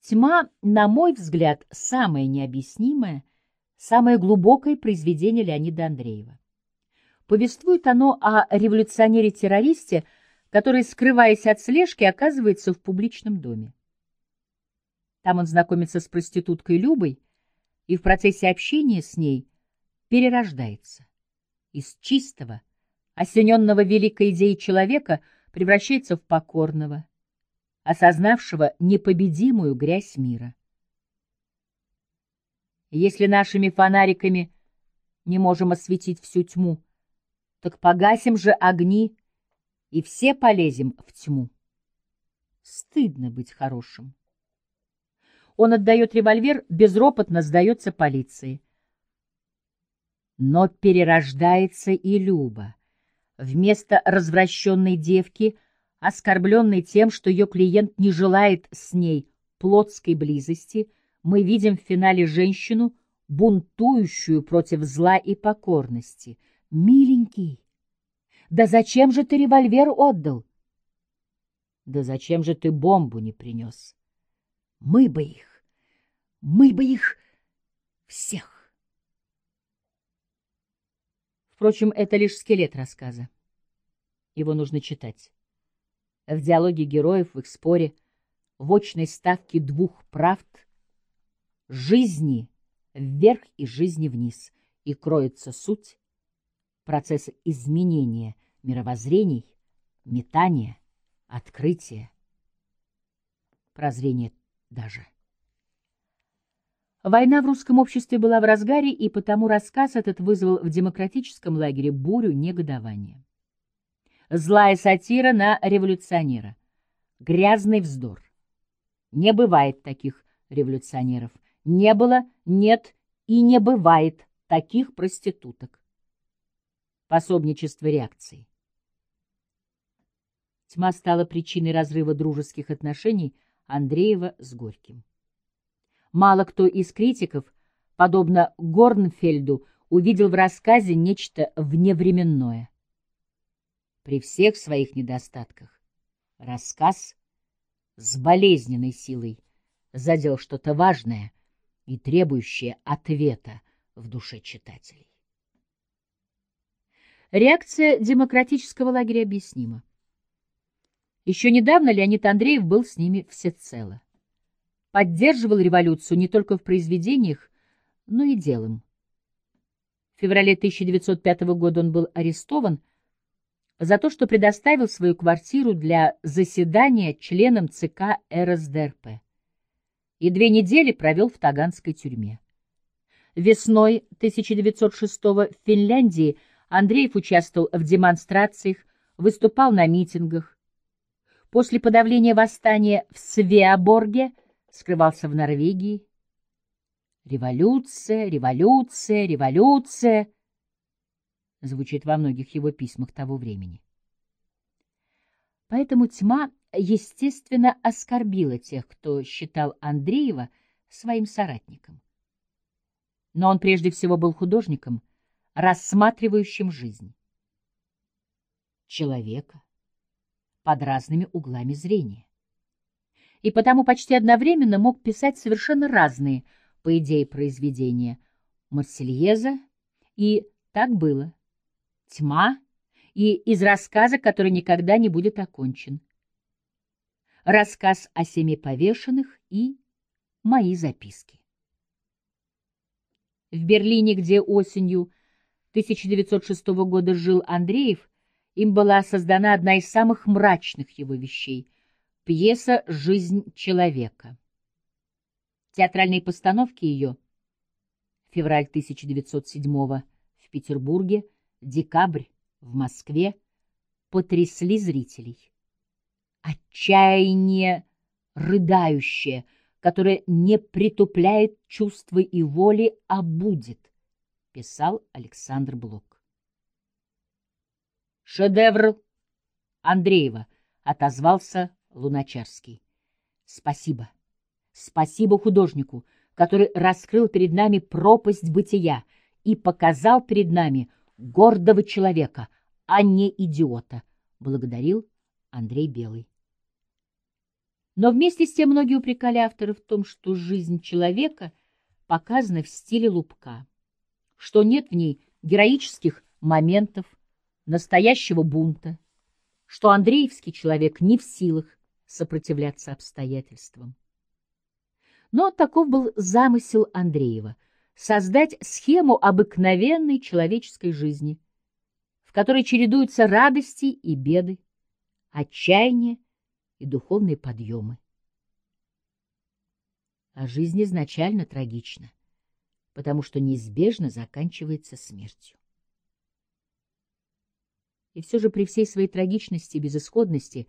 Тьма, на мой взгляд, самое необъяснимое, самое глубокое произведение Леонида Андреева. Повествует оно о революционере-террористе, который, скрываясь от слежки, оказывается в публичном доме. Там он знакомится с проституткой Любой и в процессе общения с ней перерождается. Из чистого, осененного великой идеей человека превращается в покорного, осознавшего непобедимую грязь мира. Если нашими фонариками не можем осветить всю тьму, так погасим же огни, и все полезем в тьму. Стыдно быть хорошим. Он отдает револьвер, безропотно сдается полиции. Но перерождается и Люба. Вместо развращенной девки, оскорбленной тем, что ее клиент не желает с ней плотской близости, мы видим в финале женщину, бунтующую против зла и покорности. «Миленький, да зачем же ты револьвер отдал?» «Да зачем же ты бомбу не принес?» «Мы бы их, мы бы их всех!» Впрочем, это лишь скелет рассказа. Его нужно читать. В диалоге героев, в их споре, в очной ставке двух правд, жизни вверх и жизни вниз, и кроется суть, процесс изменения мировоззрений, метания, открытия, прозрения даже. Война в русском обществе была в разгаре, и потому рассказ этот вызвал в демократическом лагере бурю негодования. Злая сатира на революционера. Грязный вздор. Не бывает таких революционеров. Не было, нет и не бывает таких проституток. Пособничество реакции. Тьма стала причиной разрыва дружеских отношений Андреева с Горьким. Мало кто из критиков, подобно Горнфельду, увидел в рассказе нечто вневременное. При всех своих недостатках рассказ с болезненной силой задел что-то важное и требующее ответа в душе читателей. Реакция демократического лагеря объяснима. Еще недавно Леонид Андреев был с ними всецело поддерживал революцию не только в произведениях, но и делом. В феврале 1905 года он был арестован за то, что предоставил свою квартиру для заседания членам ЦК РСДРП и две недели провел в Таганской тюрьме. Весной 1906 в Финляндии Андреев участвовал в демонстрациях, выступал на митингах. После подавления восстания в Свеаборге – скрывался в Норвегии. «Революция, революция, революция» звучит во многих его письмах того времени. Поэтому тьма, естественно, оскорбила тех, кто считал Андреева своим соратником. Но он прежде всего был художником, рассматривающим жизнь. Человека под разными углами зрения и потому почти одновременно мог писать совершенно разные, по идее, произведения. «Марсельеза» и «Так было», «Тьма» и «Из рассказа, который никогда не будет окончен», «Рассказ о семи повешенных» и «Мои записки». В Берлине, где осенью 1906 года жил Андреев, им была создана одна из самых мрачных его вещей — Пьеса «Жизнь человека». Театральные постановки ее февраль 1907 в Петербурге, декабрь в Москве потрясли зрителей. Отчаяние рыдающее, которое не притупляет чувства и воли, а будет, писал Александр Блок. Шедевр Андреева отозвался Луначарский. Спасибо. Спасибо художнику, который раскрыл перед нами пропасть бытия и показал перед нами гордого человека, а не идиота, благодарил Андрей Белый. Но вместе с тем многие упрекали автора в том, что жизнь человека показана в стиле лубка, что нет в ней героических моментов, настоящего бунта, что Андреевский человек не в силах сопротивляться обстоятельствам. Но таков был замысел Андреева — создать схему обыкновенной человеческой жизни, в которой чередуются радости и беды, отчаяние и духовные подъемы. А жизнь изначально трагична, потому что неизбежно заканчивается смертью. И все же при всей своей трагичности и безысходности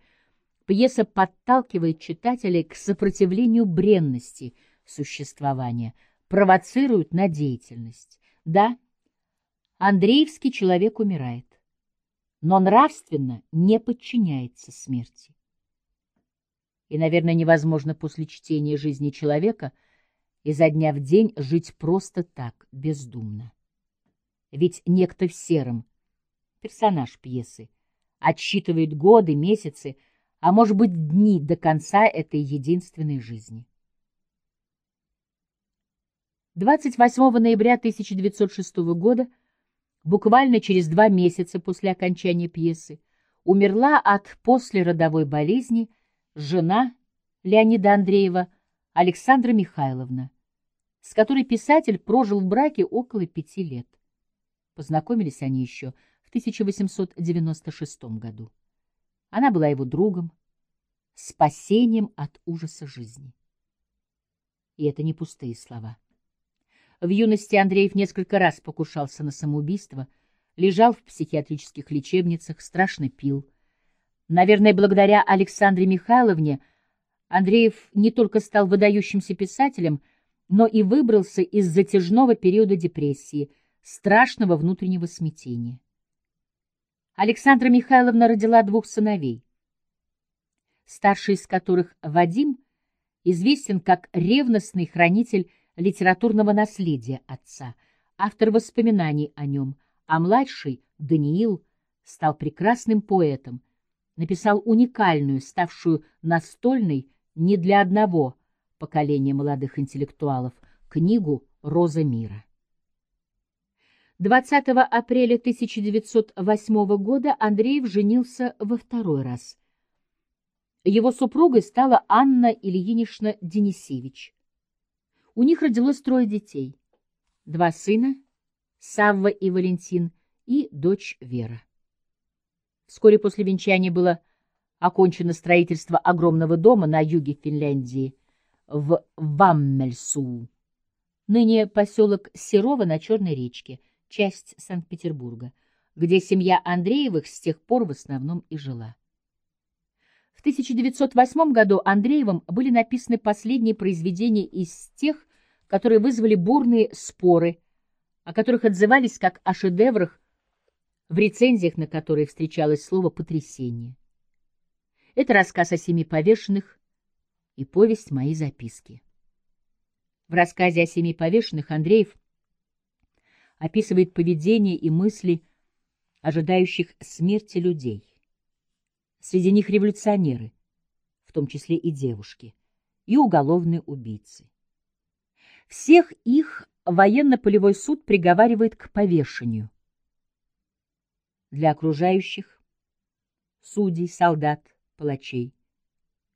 пьеса подталкивает читателей к сопротивлению бренности существования, провоцирует на деятельность. Да, Андреевский человек умирает, но нравственно не подчиняется смерти. И, наверное, невозможно после чтения жизни человека изо дня в день жить просто так, бездумно. Ведь некто в сером, персонаж пьесы, отсчитывает годы, месяцы, а может быть дни до конца этой единственной жизни. 28 ноября 1906 года, буквально через два месяца после окончания пьесы, умерла от послеродовой болезни жена Леонида Андреева Александра Михайловна, с которой писатель прожил в браке около пяти лет. Познакомились они еще в 1896 году. Она была его другом, спасением от ужаса жизни. И это не пустые слова. В юности Андреев несколько раз покушался на самоубийство, лежал в психиатрических лечебницах, страшно пил. Наверное, благодаря Александре Михайловне Андреев не только стал выдающимся писателем, но и выбрался из затяжного периода депрессии, страшного внутреннего смятения. Александра Михайловна родила двух сыновей, старший из которых Вадим известен как ревностный хранитель литературного наследия отца, автор воспоминаний о нем, а младший, Даниил, стал прекрасным поэтом, написал уникальную, ставшую настольной не для одного поколения молодых интеллектуалов, книгу «Роза мира». 20 апреля 1908 года Андреев женился во второй раз. Его супругой стала Анна Ильинична Денисевич. У них родилось трое детей. Два сына, Савва и Валентин, и дочь Вера. Вскоре после венчания было окончено строительство огромного дома на юге Финляндии, в Ваммельсу, ныне поселок Серова на Черной речке – часть Санкт-Петербурга, где семья Андреевых с тех пор в основном и жила. В 1908 году Андреевым были написаны последние произведения из тех, которые вызвали бурные споры, о которых отзывались как о шедеврах, в рецензиях на которые встречалось слово «потрясение». Это рассказ о семи повешенных и повесть «Мои записки». В рассказе о семи повешенных Андреев описывает поведение и мысли ожидающих смерти людей. Среди них революционеры, в том числе и девушки, и уголовные убийцы. Всех их военно-полевой суд приговаривает к повешению. Для окружающих, судей, солдат, палачей,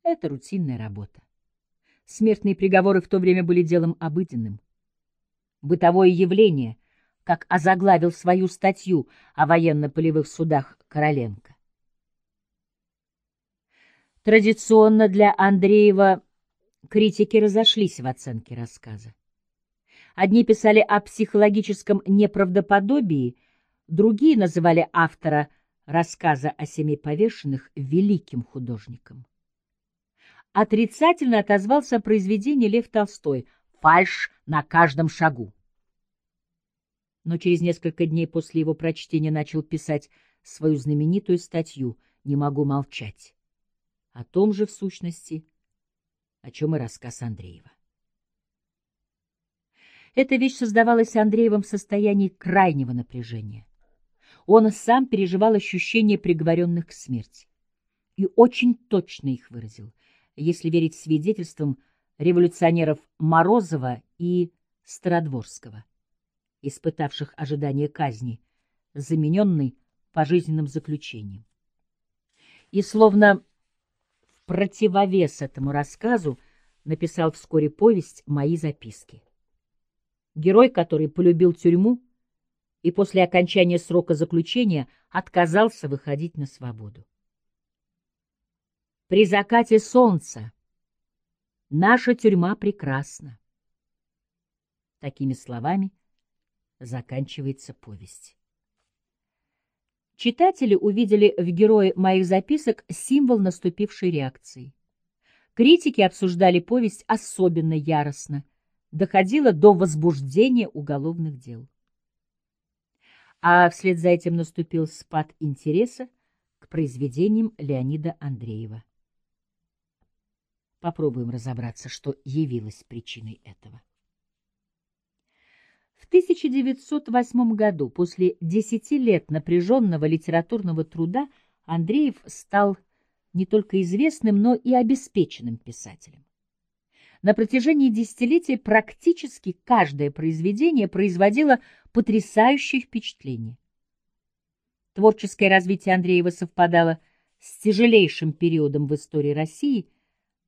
это рутинная работа. Смертные приговоры в то время были делом обыденным. Бытовое явление, как озаглавил свою статью о военно-полевых судах Короленко. Традиционно для Андреева критики разошлись в оценке рассказа. Одни писали о психологическом неправдоподобии, другие называли автора рассказа о семи повешенных великим художником. Отрицательно отозвался о произведении Лев Толстой «Фальш на каждом шагу» но через несколько дней после его прочтения начал писать свою знаменитую статью «Не могу молчать». О том же, в сущности, о чем и рассказ Андреева. Эта вещь создавалась Андреевым в состоянии крайнего напряжения. Он сам переживал ощущения приговоренных к смерти и очень точно их выразил. если верить свидетельствам революционеров Морозова и Стародворского, испытавших ожидание казни, замененной пожизненным заключением. И словно в противовес этому рассказу написал вскоре повесть «Мои записки». Герой, который полюбил тюрьму и после окончания срока заключения отказался выходить на свободу. При закате солнца наша тюрьма прекрасна. Такими словами заканчивается повесть. Читатели увидели в герое моих записок символ наступившей реакции. Критики обсуждали повесть особенно яростно, доходило до возбуждения уголовных дел. А вслед за этим наступил спад интереса к произведениям Леонида Андреева. Попробуем разобраться, что явилось причиной этого. В 1908 году, после десяти лет напряженного литературного труда, Андреев стал не только известным, но и обеспеченным писателем. На протяжении десятилетий практически каждое произведение производило потрясающее впечатление. Творческое развитие Андреева совпадало с тяжелейшим периодом в истории России –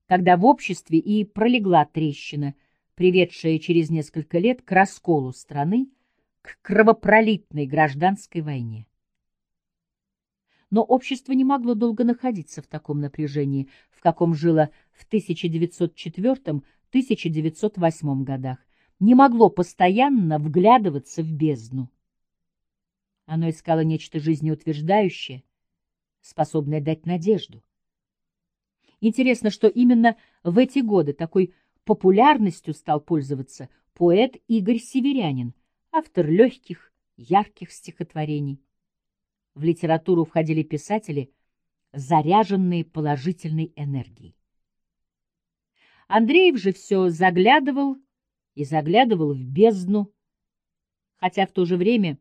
когда в обществе и пролегла трещина, приведшая через несколько лет к расколу страны, к кровопролитной гражданской войне. Но общество не могло долго находиться в таком напряжении, в каком жило в 1904-1908 годах, не могло постоянно вглядываться в бездну. Оно искало нечто жизнеутверждающее, способное дать надежду. Интересно, что именно в эти годы такой популярностью стал пользоваться поэт Игорь Северянин, автор легких, ярких стихотворений. В литературу входили писатели, заряженные положительной энергией. Андреев же все заглядывал и заглядывал в бездну, хотя в то же время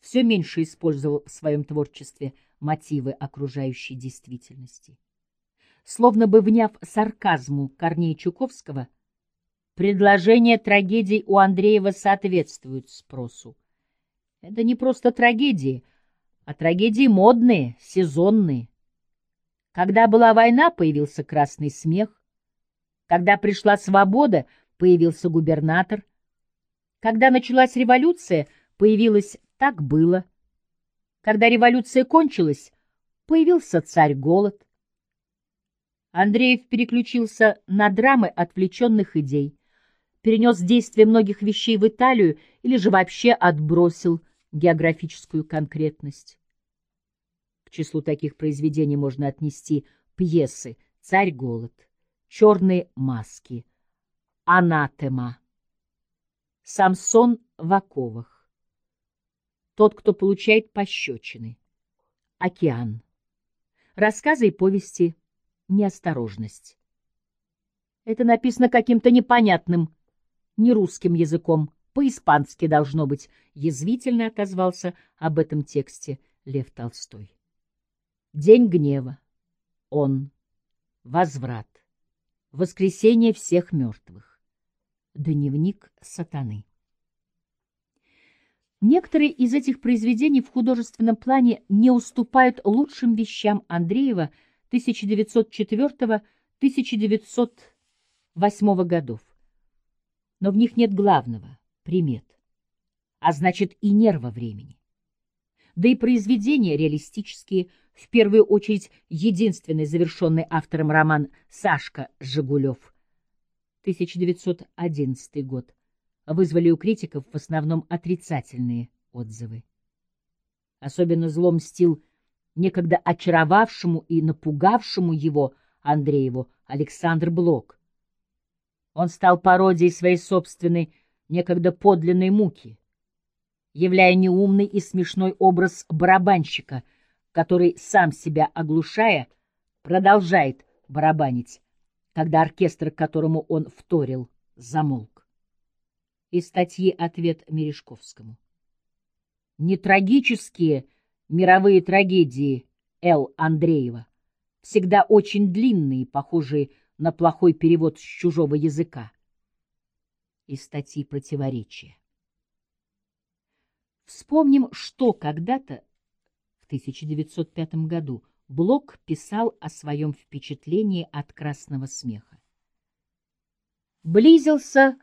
все меньше использовал в своем творчестве мотивы окружающей действительности словно бы вняв сарказму Корнея Чуковского, предложения трагедий у Андреева соответствуют спросу. Это не просто трагедии, а трагедии модные, сезонные. Когда была война, появился красный смех. Когда пришла свобода, появился губернатор. Когда началась революция, появилось «так было». Когда революция кончилась, появился царь-голод. Андреев переключился на драмы отвлеченных идей, перенес действие многих вещей в Италию или же вообще отбросил географическую конкретность. К числу таких произведений можно отнести пьесы «Царь-голод», «Черные маски», «Анатема», «Самсон в оковах», «Тот, кто получает пощечины», «Океан», рассказы и повести неосторожность. Это написано каким-то непонятным, нерусским языком, по-испански должно быть, язвительно отозвался об этом тексте Лев Толстой. День гнева. Он. Возврат. Воскресение всех мертвых. Дневник сатаны. Некоторые из этих произведений в художественном плане не уступают лучшим вещам Андреева – 1904-1908 годов. Но в них нет главного — примет, а значит и нерва времени. Да и произведения реалистические, в первую очередь единственный завершенный автором роман «Сашка Жигулев» 1911 год, вызвали у критиков в основном отрицательные отзывы. Особенно злом стил некогда очаровавшему и напугавшему его Андрееву Александр Блок. Он стал пародией своей собственной, некогда подлинной муки, являя неумный и смешной образ барабанщика, который, сам себя оглушая, продолжает барабанить, когда оркестр, которому он вторил, замолк. Из статьи «Ответ Мережковскому». Не трагические мировые трагедии Л. Андреева всегда очень длинные, похожие на плохой перевод с чужого языка. Из статьи «Противоречия». Вспомним, что когда-то, в 1905 году, Блок писал о своем впечатлении от красного смеха. Близился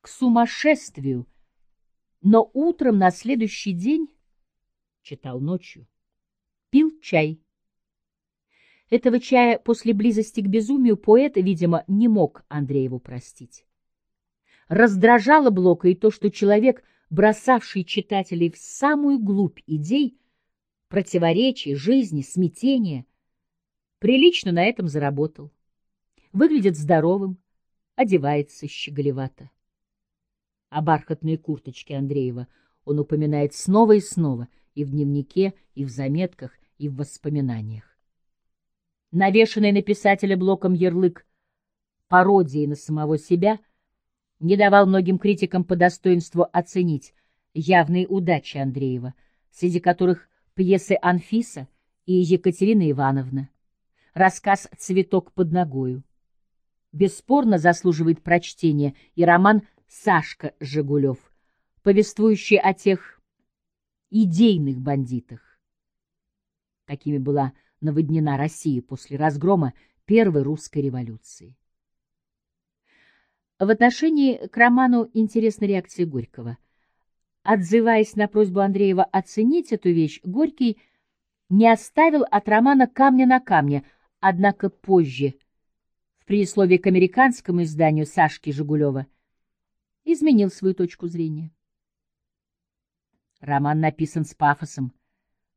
к сумасшествию, но утром на следующий день, читал ночью, пил чай. Этого чая после близости к безумию поэт, видимо, не мог Андрееву простить. Раздражало Блока и то, что человек, бросавший читателей в самую глубь идей, противоречий, жизни, смятения, прилично на этом заработал. Выглядит здоровым, одевается щеголевато. А бархатные курточки Андреева он упоминает снова и снова и в дневнике, и в заметках, и в воспоминаниях. Навешанный на писателя блоком ярлык пародии на самого себя не давал многим критикам по достоинству оценить явные удачи Андреева, среди которых пьесы «Анфиса» и «Екатерина Ивановна», рассказ «Цветок под ногою». Бесспорно заслуживает прочтения и роман «Сашка Жигулев», повествующий о тех идейных бандитах. Такими была наводнена Россия после разгрома Первой русской революции. В отношении к роману интересна реакция Горького. Отзываясь на просьбу Андреева оценить эту вещь, Горький не оставил от романа камня на камне, однако позже, в предисловии к американскому изданию Сашки Жигулева, изменил свою точку зрения. Роман написан с пафосом,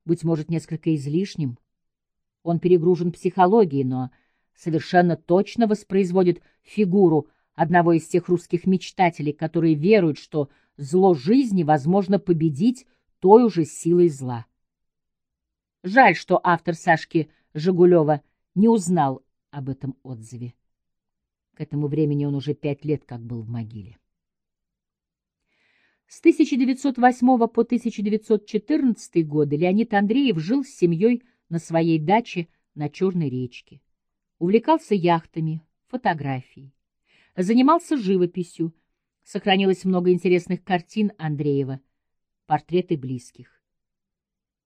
быть может, несколько излишним, он перегружен психологией, но совершенно точно воспроизводит фигуру одного из тех русских мечтателей, которые веруют, что зло жизни возможно победить той же силой зла. Жаль, что автор Сашки Жигулева не узнал об этом отзыве. К этому времени он уже пять лет как был в могиле. С 1908 по 1914 годы Леонид Андреев жил с семьей на своей даче на Черной речке. Увлекался яхтами, фотографией. Занимался живописью. Сохранилось много интересных картин Андреева, портреты близких.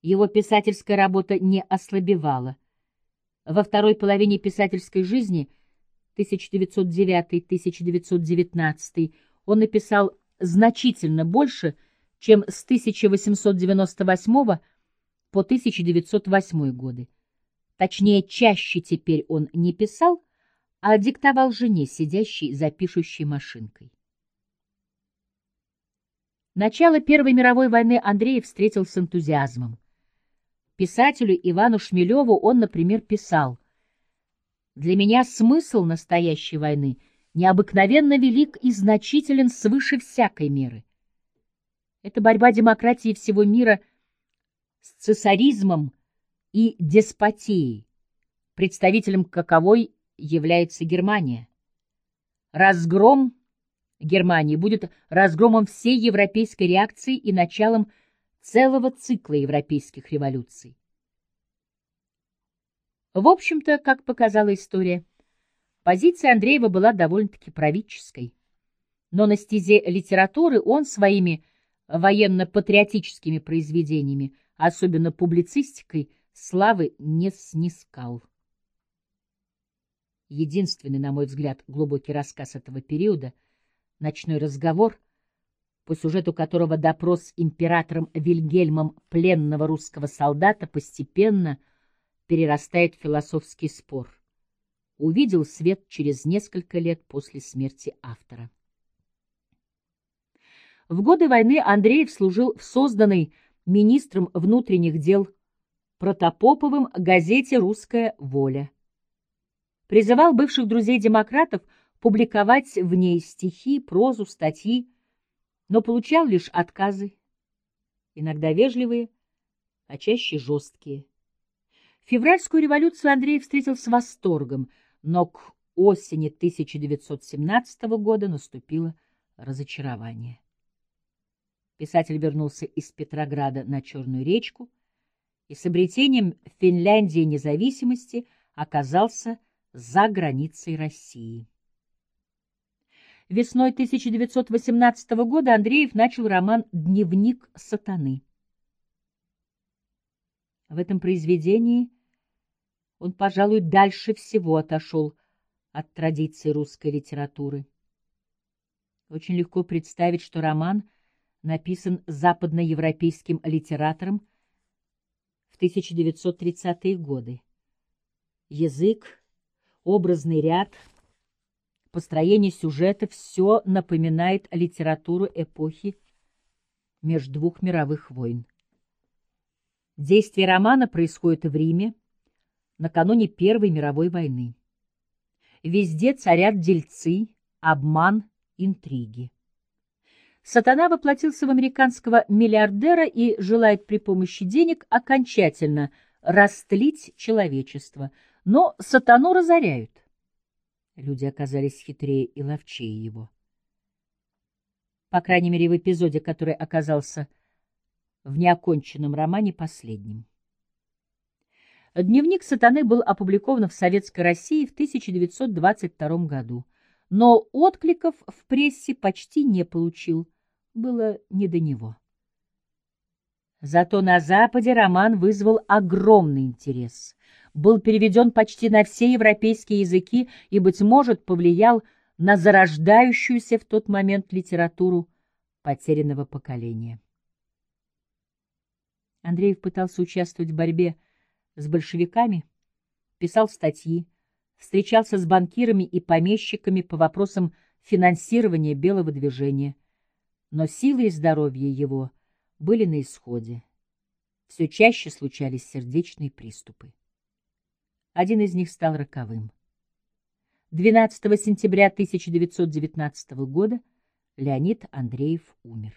Его писательская работа не ослабевала. Во второй половине писательской жизни 1909-1919 он написал значительно больше, чем с 1898 по 1908 годы. Точнее, чаще теперь он не писал, а диктовал жене, сидящей за пишущей машинкой. Начало Первой мировой войны Андреев встретил с энтузиазмом. Писателю Ивану Шмелеву он, например, писал «Для меня смысл настоящей войны необыкновенно велик и значителен свыше всякой меры. Это борьба демократии всего мира – с цесаризмом и деспотией, представителем каковой является Германия. Разгром Германии будет разгромом всей европейской реакции и началом целого цикла европейских революций. В общем-то, как показала история, позиция Андреева была довольно-таки правительской. Но на стезе литературы он своими военно-патриотическими произведениями особенно публицистикой, славы не снискал. Единственный, на мой взгляд, глубокий рассказ этого периода — «Ночной разговор», по сюжету которого допрос императором Вильгельмом пленного русского солдата постепенно перерастает в философский спор, увидел свет через несколько лет после смерти автора. В годы войны Андреев служил в созданной министром внутренних дел Протопоповым газете «Русская воля». Призывал бывших друзей-демократов публиковать в ней стихи, прозу, статьи, но получал лишь отказы, иногда вежливые, а чаще жесткие. Февральскую революцию Андрей встретил с восторгом, но к осени 1917 года наступило разочарование. Писатель вернулся из Петрограда на Черную речку, и с обретением Финляндии независимости оказался за границей России. Весной 1918 года Андреев начал роман «Дневник сатаны». В этом произведении он, пожалуй, дальше всего отошел от традиций русской литературы. Очень легко представить, что роман написан западноевропейским литератором в 1930-е годы. Язык, образный ряд, построение сюжета — все напоминает литературу эпохи между двух мировых войн. Действие романа происходит в Риме накануне Первой мировой войны. Везде царят дельцы, обман, интриги. Сатана воплотился в американского миллиардера и желает при помощи денег окончательно растлить человечество. Но сатану разоряют. Люди оказались хитрее и ловчее его. По крайней мере, в эпизоде, который оказался в неоконченном романе последним. Дневник сатаны был опубликован в Советской России в 1922 году, но откликов в прессе почти не получил, было не до него. Зато на Западе роман вызвал огромный интерес, был переведен почти на все европейские языки и, быть может, повлиял на зарождающуюся в тот момент литературу потерянного поколения. Андреев пытался участвовать в борьбе с большевиками, писал статьи, встречался с банкирами и помещиками по вопросам финансирования белого движения, но силы и здоровье его были на исходе. Все чаще случались сердечные приступы. Один из них стал роковым. 12 сентября 1919 года Леонид Андреев умер.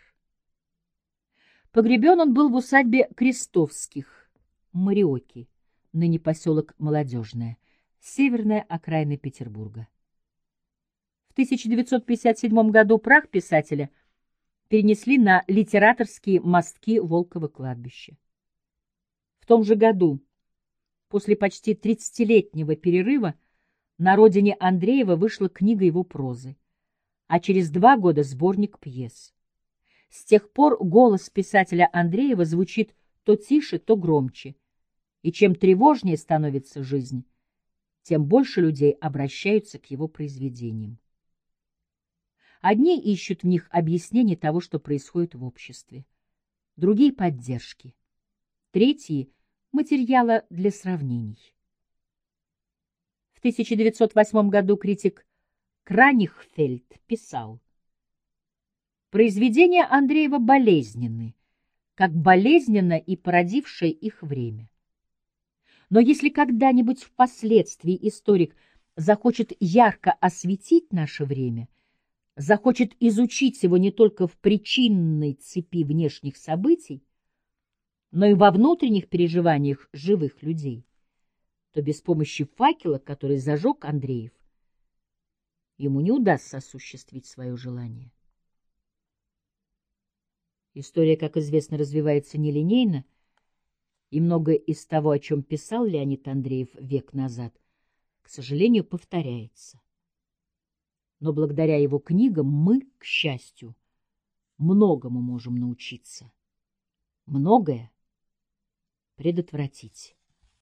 Погребен он был в усадьбе Крестовских, Мариоки, ныне поселок Молодежное, северная окраина Петербурга. В 1957 году прах писателя перенесли на литераторские мостки Волкова кладбища. В том же году, после почти 30-летнего перерыва, на родине Андреева вышла книга его прозы, а через два года сборник пьес. С тех пор голос писателя Андреева звучит то тише, то громче, и чем тревожнее становится жизнь, тем больше людей обращаются к его произведениям. Одни ищут в них объяснение того, что происходит в обществе, другие — поддержки, третьи — материала для сравнений. В 1908 году критик Кранихфельд писал «Произведения Андреева болезненны, как болезненно и породившее их время. Но если когда-нибудь впоследствии историк захочет ярко осветить наше время, захочет изучить его не только в причинной цепи внешних событий, но и во внутренних переживаниях живых людей, то без помощи факела, который зажег Андреев, ему не удастся осуществить свое желание. История, как известно, развивается нелинейно, и многое из того, о чем писал Леонид Андреев век назад, к сожалению, повторяется. Но благодаря его книгам мы, к счастью, многому можем научиться, многое предотвратить.